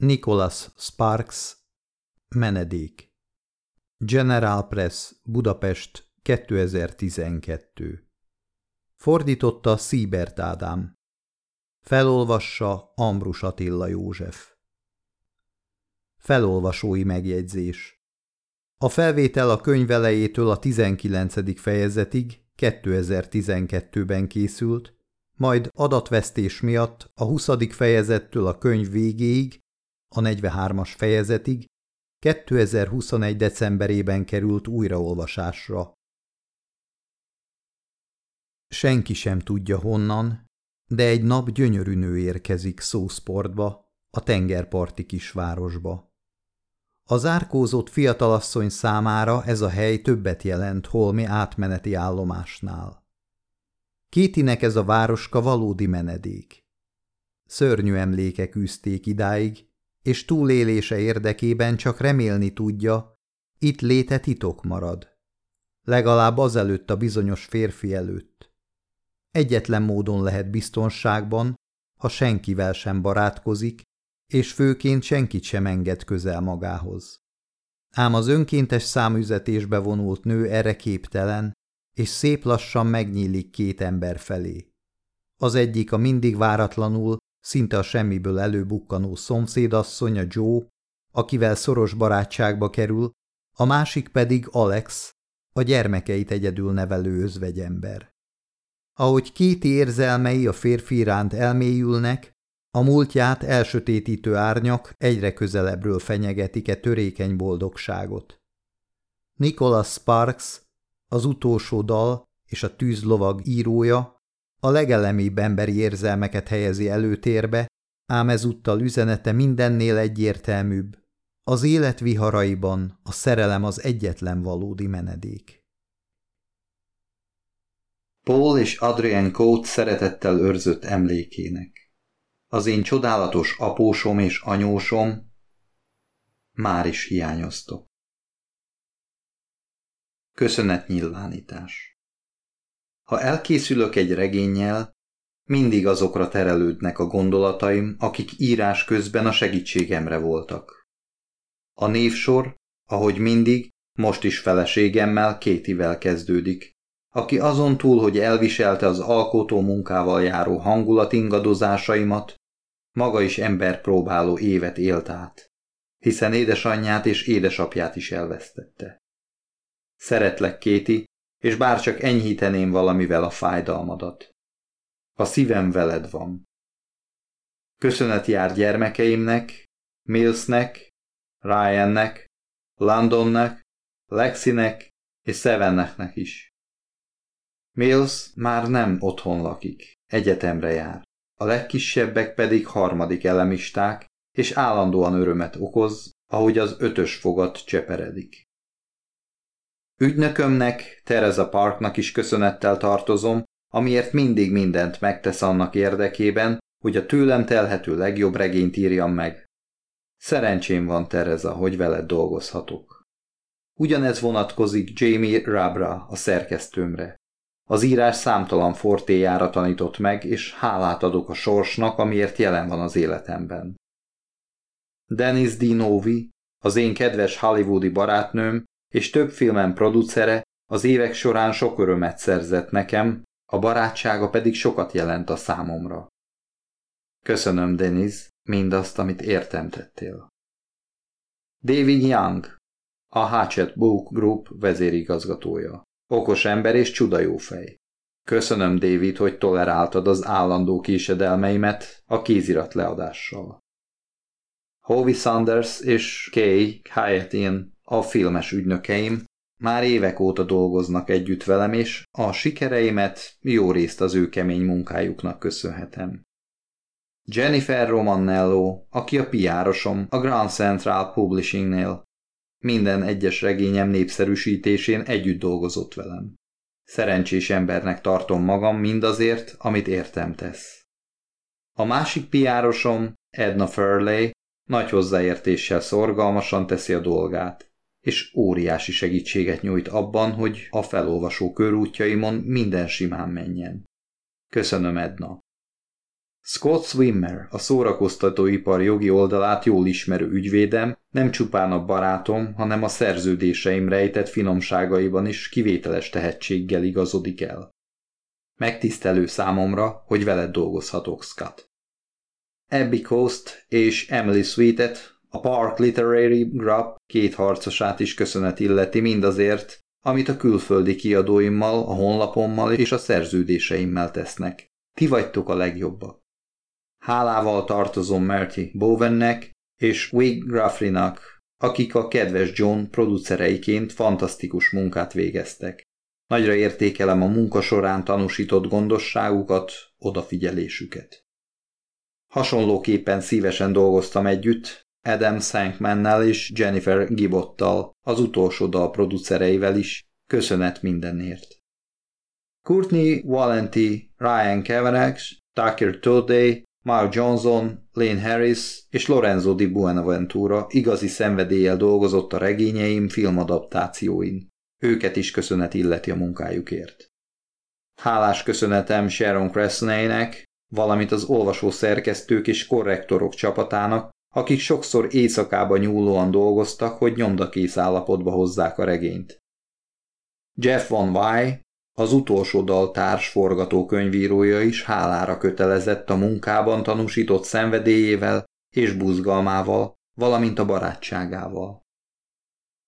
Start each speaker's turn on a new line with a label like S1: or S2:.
S1: Nicholas Sparks Menedék General Press Budapest 2012 Fordította Szíbert Ádám Felolvassa Ambrus Attila József Felolvasói megjegyzés A felvétel a könyv elejétől a 19. fejezetig 2012-ben készült, majd adatvesztés miatt a 20. fejezettől a könyv végéig, a 43-as fejezetig 2021. decemberében került újraolvasásra. Senki sem tudja honnan, de egy nap gyönyörű nő érkezik szószportba, a tengerparti kisvárosba. Az árkózott fiatalasszony számára ez a hely többet jelent holmi átmeneti állomásnál. Kétinek ez a városka valódi menedék. Szörnyű emlékek üzték idáig, és túlélése érdekében csak remélni tudja, itt léte titok marad. Legalább azelőtt a bizonyos férfi előtt. Egyetlen módon lehet biztonságban, ha senkivel sem barátkozik, és főként senkit sem enged közel magához. Ám az önkéntes számüzetésbe vonult nő erre képtelen, és szép lassan megnyílik két ember felé. Az egyik a mindig váratlanul, szinte a semmiből előbukkanó szomszédasszony, a Joe, akivel szoros barátságba kerül, a másik pedig Alex, a gyermekeit egyedül nevelő özvegyember. Ahogy két érzelmei a férfi iránt elmélyülnek, a múltját elsötétítő árnyak egyre közelebbről fenyegetik-e törékeny boldogságot. Nicholas Sparks, az utolsó dal és a tűzlovag írója a legelemibb emberi érzelmeket helyezi előtérbe, ám ezúttal üzenete mindennél egyértelműbb. Az élet viharaiban a szerelem az egyetlen valódi menedék.
S2: Paul és Adrian Coates szeretettel őrzött emlékének. Az én csodálatos apósom és anyósom már is hiányoztok. Köszönetnyilvánítás ha elkészülök egy regénnyel, mindig azokra terelődnek a gondolataim, akik írás közben a segítségemre voltak. A névsor, ahogy mindig, most is feleségemmel, Kétivel kezdődik, aki azon túl, hogy elviselte az alkotó munkával járó hangulat ingadozásaimat, maga is ember próbáló évet élt át, hiszen édesanyját és édesapját is elvesztette. Szeretlek, Kéti, és bárcsak enyhíteném valamivel a fájdalmadat. A szívem veled van. Köszönet jár gyermekeimnek, Millsnek, Ryannek, Londonnek, Lexinek és Sevenneknek is. Mills már nem otthon lakik, egyetemre jár. A legkisebbek pedig harmadik elemisták, és állandóan örömet okoz, ahogy az ötös fogat cseperedik. Ügynökömnek, Teresa Parknak is köszönettel tartozom, amiért mindig mindent megtesz annak érdekében, hogy a tőlem telhető legjobb regényt írjam meg. Szerencsém van, Teresa, hogy veled dolgozhatok. Ugyanez vonatkozik Jamie Rabra, a szerkesztőmre. Az írás számtalan fortéjára tanított meg, és hálát adok a sorsnak, amiért jelen van az életemben. Dennis Dinovi, az én kedves hollywoodi barátnőm, és több filmem producere az évek során sok örömet szerzett nekem, a barátsága pedig sokat jelent a számomra. Köszönöm, Denis, mindazt, amit értem tettél. David Young, a Hatchet Book Group vezérigazgatója. Okos ember és csuda jó fej. Köszönöm, David, hogy toleráltad az állandó késedelmeimet a kézirat leadással. Hovi Sanders és Kay Hyattien a filmes ügynökeim már évek óta dolgoznak együtt velem, és a sikereimet jó részt az ő kemény munkájuknak köszönhetem. Jennifer Romannello, aki a piárosom a Grand Central Publishingnél. Minden egyes regényem népszerűsítésén együtt dolgozott velem. Szerencsés embernek tartom magam mindazért, amit értem tesz. A másik piárosom, Edna Furley, nagy hozzáértéssel szorgalmasan teszi a dolgát és óriási segítséget nyújt abban, hogy a felolvasó körútjaimon minden simán menjen. Köszönöm, Edna. Scott Swimmer, a szórakoztatóipar jogi oldalát jól ismerő ügyvédem, nem csupán a barátom, hanem a szerződéseim rejtett finomságaiban is kivételes tehetséggel igazodik el. Megtisztelő számomra, hogy veled dolgozhatok, Scott. Abby Coast és Emily Sweetet, a Park Literary Group két harcosát is köszönet illeti mindazért, amit a külföldi kiadóimmal, a honlapommal és a szerződéseimmel tesznek. Ti vagytok a legjobbak. Hálával tartozom Merty Bowennek és Wig Graffrinak, akik a kedves John producereiként fantasztikus munkát végeztek. Nagyra értékelem a munka során tanúsított gondosságukat, odafigyelésüket. Hasonlóképpen szívesen dolgoztam együtt Adam Sankmannel és Jennifer Gibbottal, az utolsó dal producereivel is, köszönet mindenért. Courtney Valenti, Ryan Kavanagh, Tucker Today, Mark Johnson, Lane Harris és Lorenzo di Buenaventura igazi szenvedéllyel dolgozott a regényeim filmadaptációin. Őket is köszönet illeti a munkájukért. Hálás köszönetem Sharon Cresney-nek, valamint az olvasó szerkesztők és korrektorok csapatának, akik sokszor éjszakába nyúlóan dolgoztak, hogy nyomdakész állapotba hozzák a regényt. Jeff Van Wy, az utolsó dal társ forgatókönyvírója is hálára kötelezett a munkában tanúsított szenvedélyével és buzgalmával, valamint a barátságával.